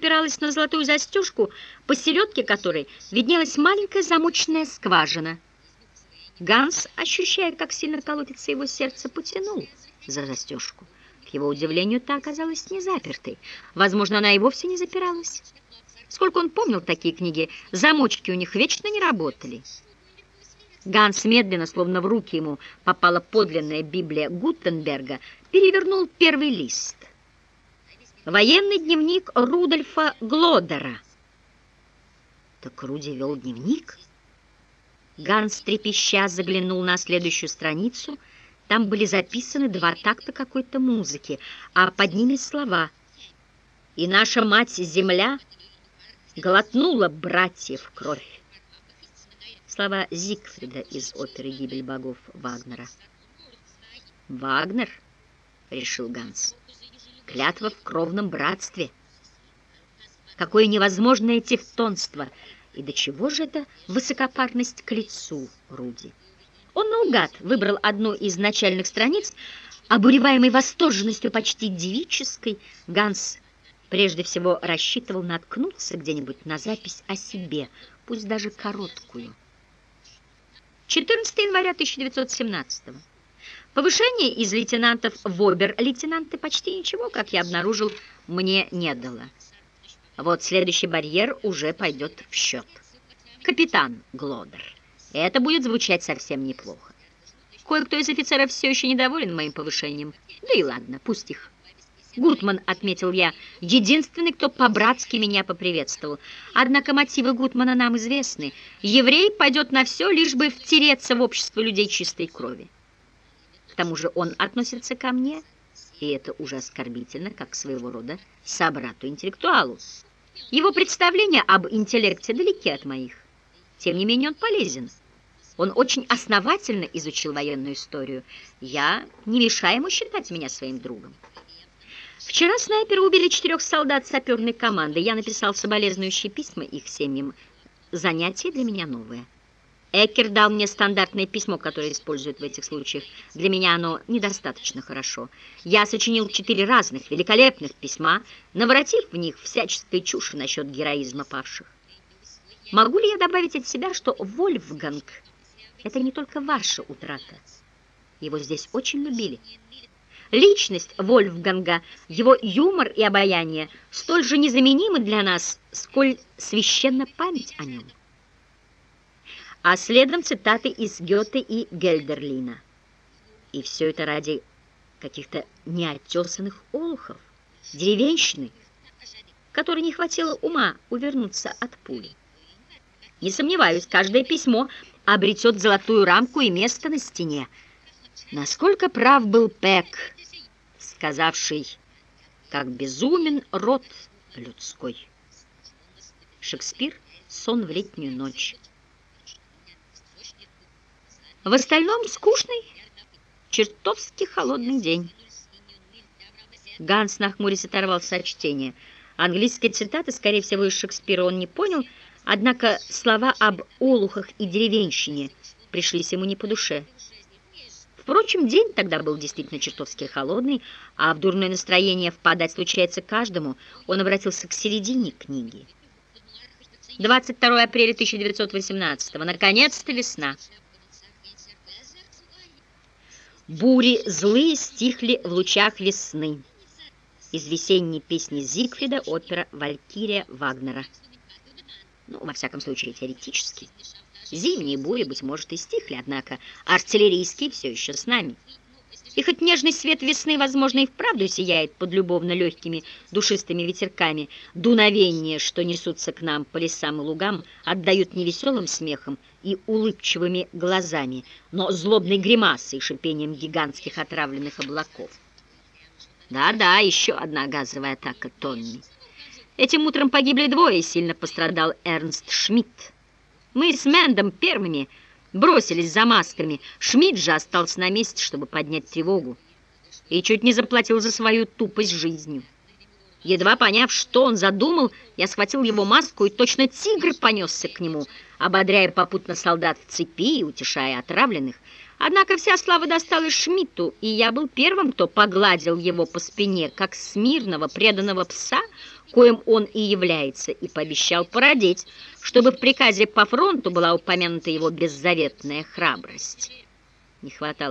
опиралась на золотую застежку, посередке которой виднелась маленькая замочная скважина. Ганс, ощущая, как сильно колотится его сердце, потянул за застежку. К его удивлению, та оказалась не запертой. Возможно, она и вовсе не запиралась. Сколько он помнил такие книги, замочки у них вечно не работали. Ганс медленно, словно в руки ему попала подлинная Библия Гутенберга, перевернул первый лист. Военный дневник Рудольфа Глодера. Так Руди вел дневник? Ганс трепеща заглянул на следующую страницу. Там были записаны два такта какой-то музыки, а под ними слова «И наша мать-земля...» глотнула братьев кровь. Слова Зигфрида из оперы «Гибель богов» Вагнера. «Вагнер?» — решил Ганс. «Клятва в кровном братстве. Какое невозможное тевтонство! И до чего же это высокопарность к лицу Руди?» Он наугад выбрал одну из начальных страниц, обуреваемой восторженностью почти девической, Ганс Прежде всего рассчитывал наткнуться где-нибудь на запись о себе, пусть даже короткую. 14 января 1917 -го. Повышение из лейтенантов в обер-лейтенанты почти ничего, как я обнаружил, мне не дало. Вот следующий барьер уже пойдет в счет. Капитан Глодер. Это будет звучать совсем неплохо. Кое-кто из офицеров все еще недоволен моим повышением. Да и ладно, пусть их Гутман, отметил я, единственный, кто по-братски меня поприветствовал. Однако мотивы Гутмана нам известны. Еврей пойдет на все, лишь бы втереться в общество людей чистой крови. Тому же он относится ко мне, и это уже оскорбительно, как своего рода собрату-интеллектуалу. Его представления об интеллекте далеки от моих. Тем не менее он полезен. Он очень основательно изучил военную историю. Я не мешаю ему считать меня своим другом. Вчера снайперы убили четырех солдат саперной команды. Я написал соболезнующие письма их семьям. Занятие для меня новое. Экер дал мне стандартное письмо, которое используют в этих случаях. Для меня оно недостаточно хорошо. Я сочинил четыре разных, великолепных письма, наворотив в них всяческой чуши насчет героизма павших. Могу ли я добавить от себя, что Вольфганг — это не только ваша утрата? Его здесь очень любили. Личность Вольфганга, его юмор и обаяние столь же незаменимы для нас, сколь священна память о нем. А следом цитаты из Гёте и Гельдерлина. И все это ради каких-то неотесанных олухов, деревенщины, которой не хватило ума увернуться от пули. Не сомневаюсь, каждое письмо обретет золотую рамку и место на стене. Насколько прав был Пек, сказавший, как безумен род людской. Шекспир «Сон в летнюю ночь». В остальном скучный, чертовски холодный день. Ганс нахмурясь оторвался от чтения. Английские цитаты, скорее всего, из Шекспира он не понял, однако слова об олухах и деревенщине пришлись ему не по душе. Впрочем, день тогда был действительно чертовски холодный, а в дурное настроение впадать случается каждому. Он обратился к середине книги. 22 апреля 1918 Наконец-то весна. Бури злые стихли в лучах весны. Из весенней песни Зигфрида опера «Валькирия» Вагнера. Ну, во всяком случае, теоретически. Зимние бури, быть может, и стихли, однако артиллерийские все еще с нами. И хоть нежный свет весны, возможно, и вправду сияет под любовно легкими душистыми ветерками, дуновения, что несутся к нам по лесам и лугам, отдают невеселым смехом и улыбчивыми глазами, но злобной гримасой и шипением гигантских отравленных облаков. Да-да, еще одна газовая атака Тонни. Этим утром погибли двое, и сильно пострадал Эрнст Шмидт. Мы с Мэндом первыми бросились за масками. Шмидт же остался на месте, чтобы поднять тревогу. И чуть не заплатил за свою тупость жизнью. Едва поняв, что он задумал, я схватил его маску и точно тигр понесся к нему, ободряя попутно солдат в цепи и утешая отравленных. Однако вся слава досталась Шмидту, и я был первым, кто погладил его по спине, как смирного преданного пса, коим он и является, и пообещал породить, чтобы в приказе по фронту была упомянута его беззаветная храбрость. Не хватало